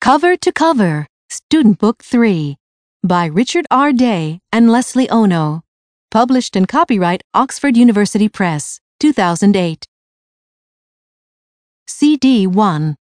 Cover to Cover, Student Book 3 by Richard R. Day and Leslie Ono. Published in copyright Oxford University Press, 2008. CD 1